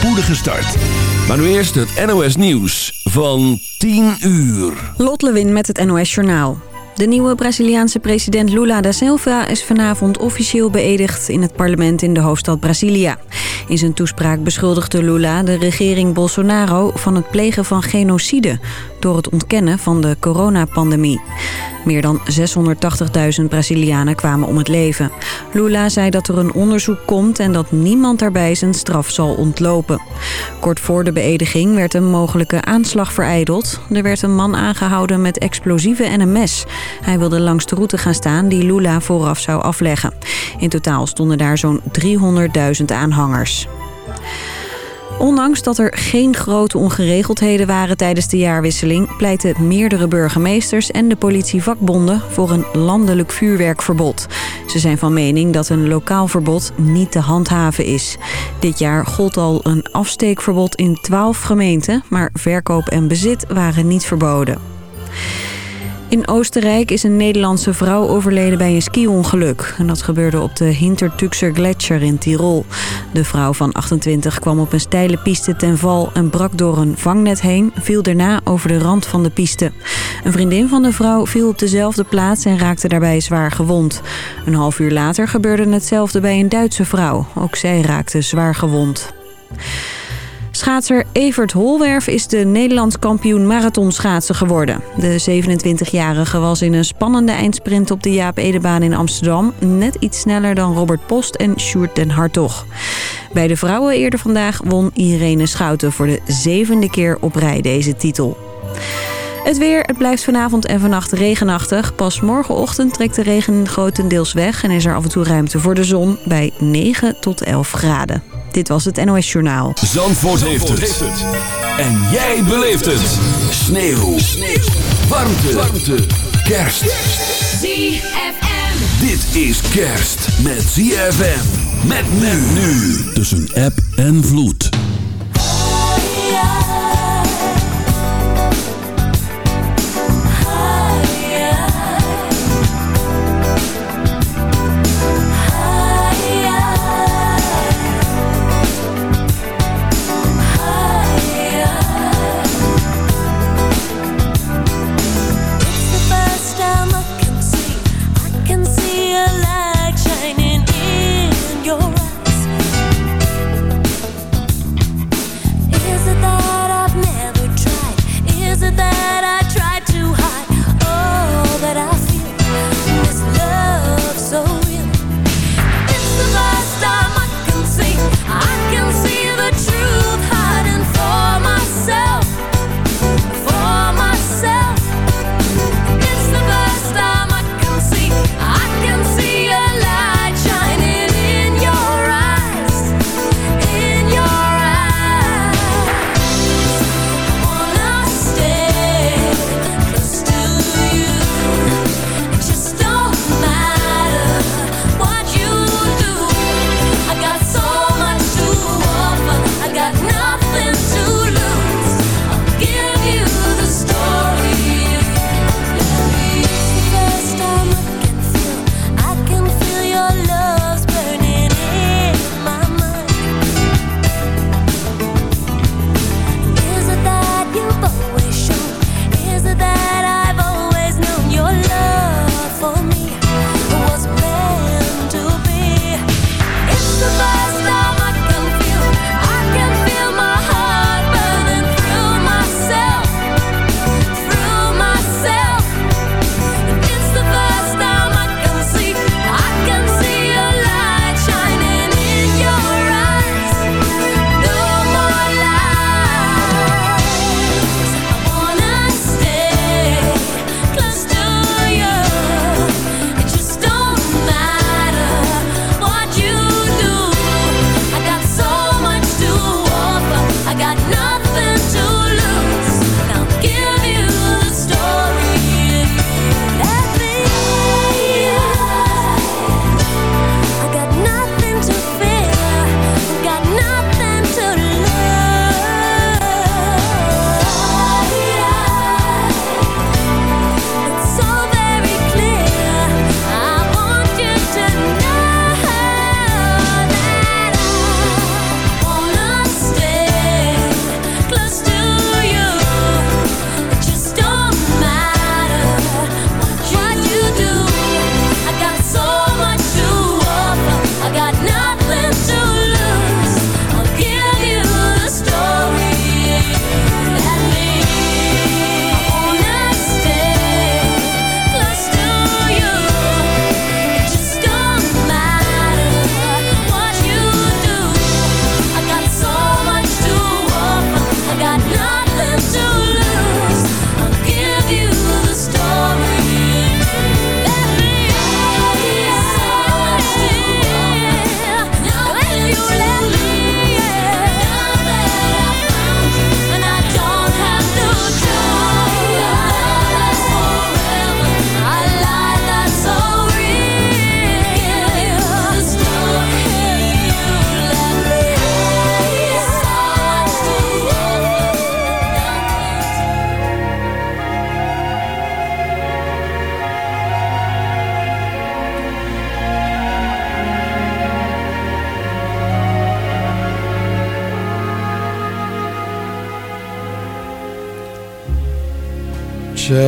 spoedige start. Maar nu eerst het NOS Nieuws van 10 uur. Lot Lewin met het NOS Journaal. De nieuwe Braziliaanse president Lula da Silva is vanavond officieel beëdigd in het parlement in de hoofdstad Brasilia. In zijn toespraak beschuldigde Lula de regering Bolsonaro van het plegen van genocide door het ontkennen van de coronapandemie. Meer dan 680.000 Brazilianen kwamen om het leven. Lula zei dat er een onderzoek komt en dat niemand daarbij zijn straf zal ontlopen. Kort voor de beëdiging werd een mogelijke aanslag vereideld. Er werd een man aangehouden met explosieven en een mes. Hij wilde langs de route gaan staan die Lula vooraf zou afleggen. In totaal stonden daar zo'n 300.000 aanhangers. Ondanks dat er geen grote ongeregeldheden waren tijdens de jaarwisseling... pleiten meerdere burgemeesters en de politievakbonden voor een landelijk vuurwerkverbod. Ze zijn van mening dat een lokaal verbod niet te handhaven is. Dit jaar gold al een afsteekverbod in 12 gemeenten... maar verkoop en bezit waren niet verboden. In Oostenrijk is een Nederlandse vrouw overleden bij een ski-ongeluk. En dat gebeurde op de Hintertüxer Gletscher in Tirol. De vrouw van 28 kwam op een steile piste ten val en brak door een vangnet heen. Viel daarna over de rand van de piste. Een vriendin van de vrouw viel op dezelfde plaats en raakte daarbij zwaar gewond. Een half uur later gebeurde hetzelfde bij een Duitse vrouw. Ook zij raakte zwaar gewond. Schaatser Evert Holwerf is de Nederlands kampioen marathonschaatsen geworden. De 27-jarige was in een spannende eindsprint op de Jaap Edebaan in Amsterdam... net iets sneller dan Robert Post en Sjoerd den Hartog. Bij de vrouwen eerder vandaag won Irene Schouten voor de zevende keer op rij deze titel. Het weer, het blijft vanavond en vannacht regenachtig. Pas morgenochtend trekt de regen grotendeels weg... en is er af en toe ruimte voor de zon bij 9 tot 11 graden. Dit was het NOS Journaal. Zandvoort, heeft, het. En jij beleeft het. Sneeuw. Sneeuw. Warmte. Warmte. Kerst. ZFM. Dit is kerst met ZFM. Met men nu. Tussen app en vloed.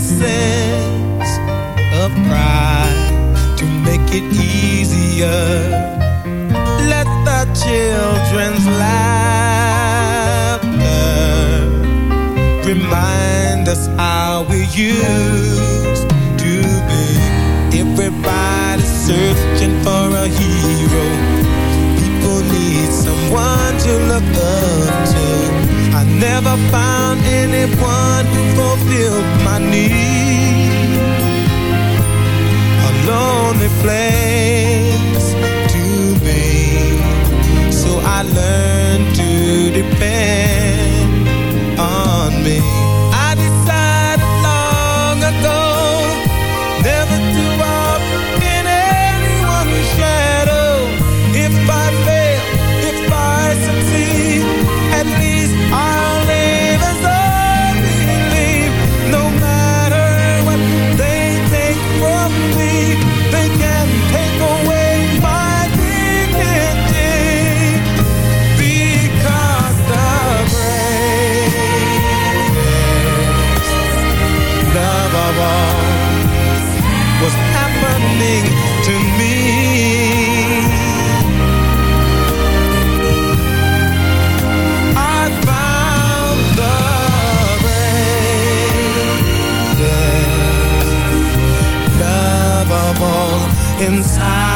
Sense of pride to make it easier. Let the children's laughter remind us how we used to be. Everybody's searching for a hero. People need someone to look up to. Never found anyone who fulfilled my need. A lonely place inside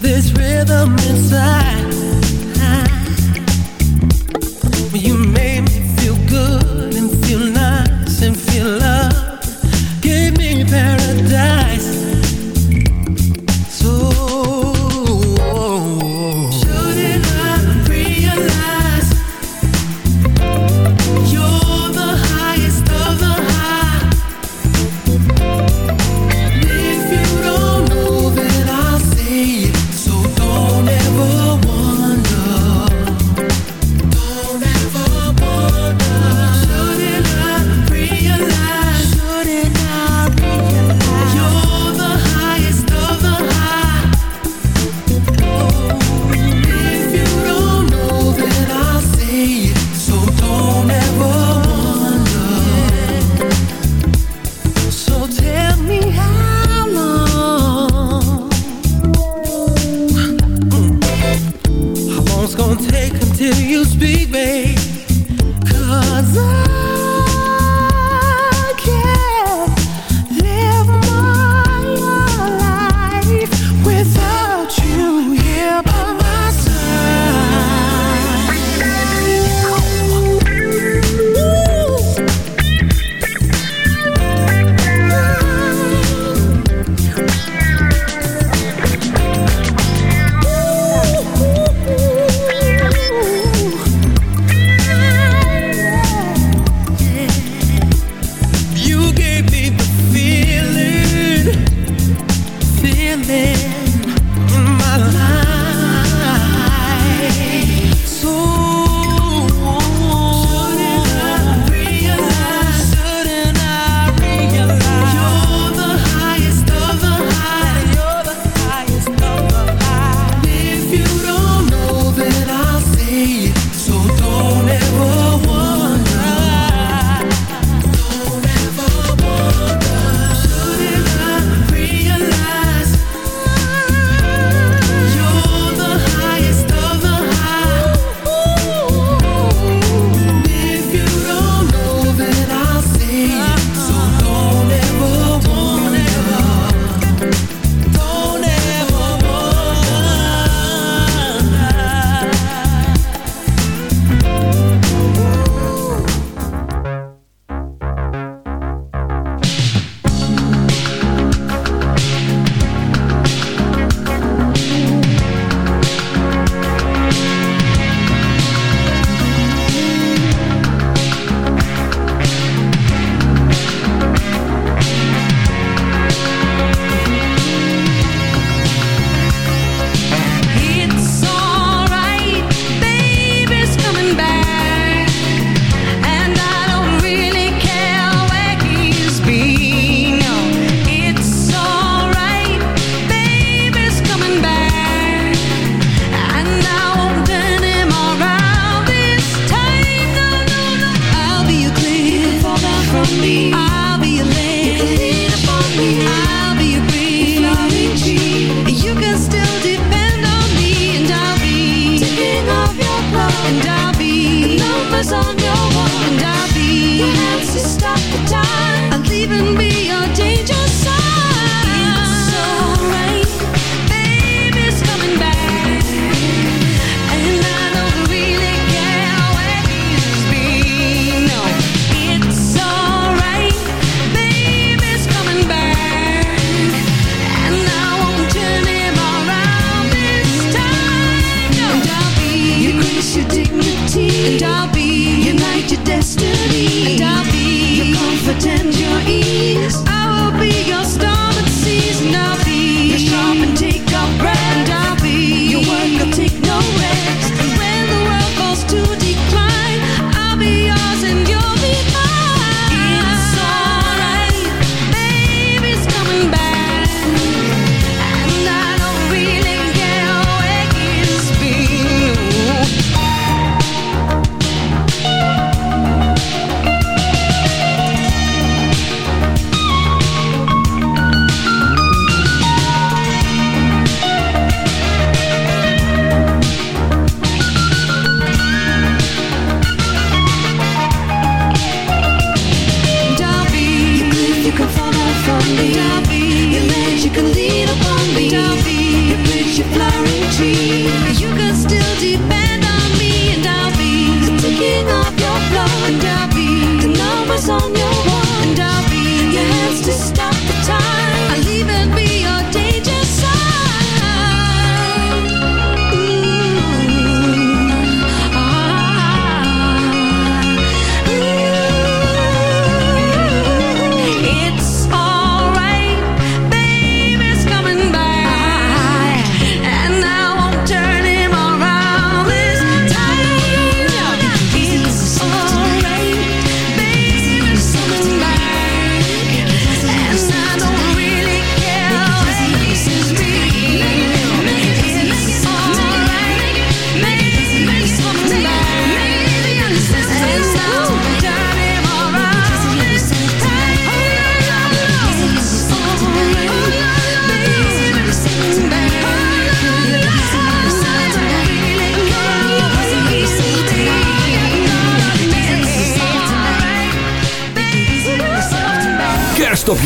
this rhythm inside.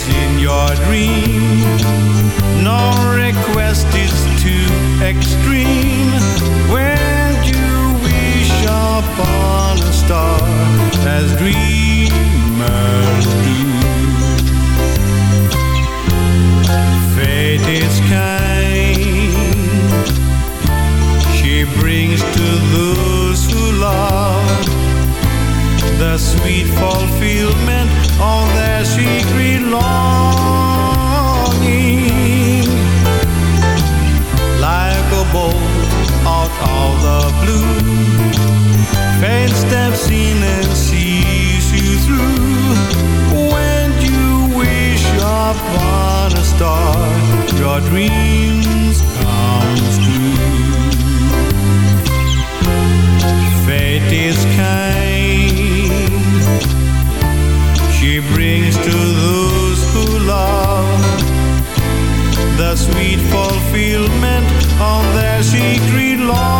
is in your dream. No request is too extreme. When you wish upon a star, as dreamers do. Fate is kind. She brings to those who love the sweet fulfillment all their secret longing. Like a bolt out of the blue. Fate steps in and sees you through. When you wish upon a star Your dreams comes true. Fate is kind. sweet fulfillment on their secret lawn.